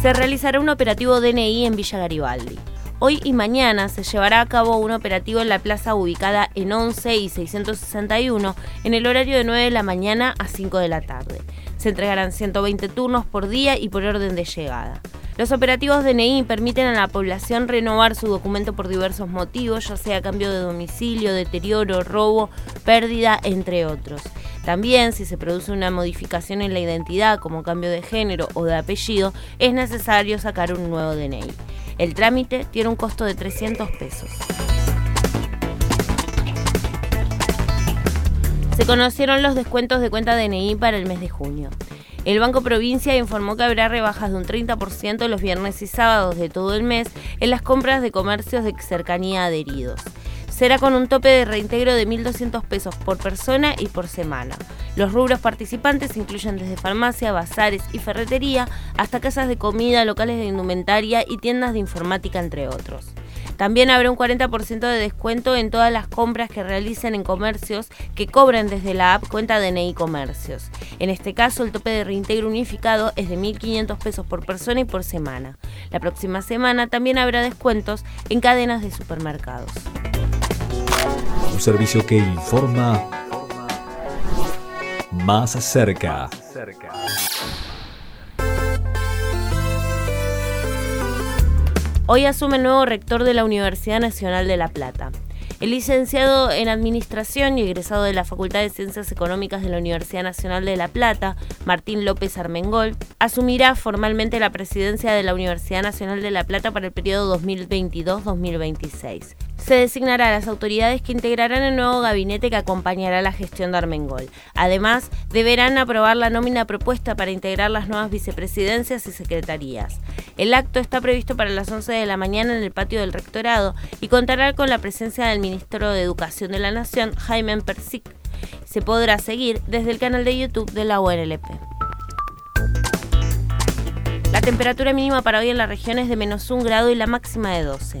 Se realizará un operativo DNI en Villa Garibaldi. Hoy y mañana se llevará a cabo un operativo en la plaza ubicada en 11 y 661 en el horario de 9 de la mañana a 5 de la tarde. Se entregarán 120 turnos por día y por orden de llegada. Los operativos DNI permiten a la población renovar su documento por diversos motivos, ya sea cambio de domicilio, deterioro, robo, pérdida, entre otros. También, si se produce una modificación en la identidad, como cambio de género o de apellido, es necesario sacar un nuevo DNI. El trámite tiene un costo de 300 pesos. Se conocieron los descuentos de cuenta DNI para el mes de junio. El Banco Provincia informó que habrá rebajas de un 30% los viernes y sábados de todo el mes en las compras de comercios de cercanía adheridos. Será con un tope de reintegro de 1.200 pesos por persona y por semana. Los rubros participantes incluyen desde farmacia, bazares y ferretería hasta casas de comida, locales de indumentaria y tiendas de informática, entre otros. También habrá un 40% de descuento en todas las compras que realicen en comercios que cobren desde la app cuenta DNI Comercios. En este caso, el tope de reintegro unificado es de 1.500 pesos por persona y por semana. La próxima semana también habrá descuentos en cadenas de supermercados. Un servicio que informa más cerca. Hoy asume el nuevo rector de la Universidad Nacional de La Plata. El licenciado en Administración y egresado de la Facultad de Ciencias Económicas de la Universidad Nacional de La Plata, Martín López Armengol, asumirá formalmente la presidencia de la Universidad Nacional de La Plata para el periodo 2022-2026 se designará a las autoridades que integrarán el nuevo gabinete que acompañará la gestión de Armengol. Además, deberán aprobar la nómina propuesta para integrar las nuevas vicepresidencias y secretarías. El acto está previsto para las 11 de la mañana en el patio del rectorado y contará con la presencia del ministro de Educación de la Nación, Jaime Persic. Se podrá seguir desde el canal de YouTube de la UNLP. La temperatura mínima para hoy en la región es de menos un grado y la máxima de 12.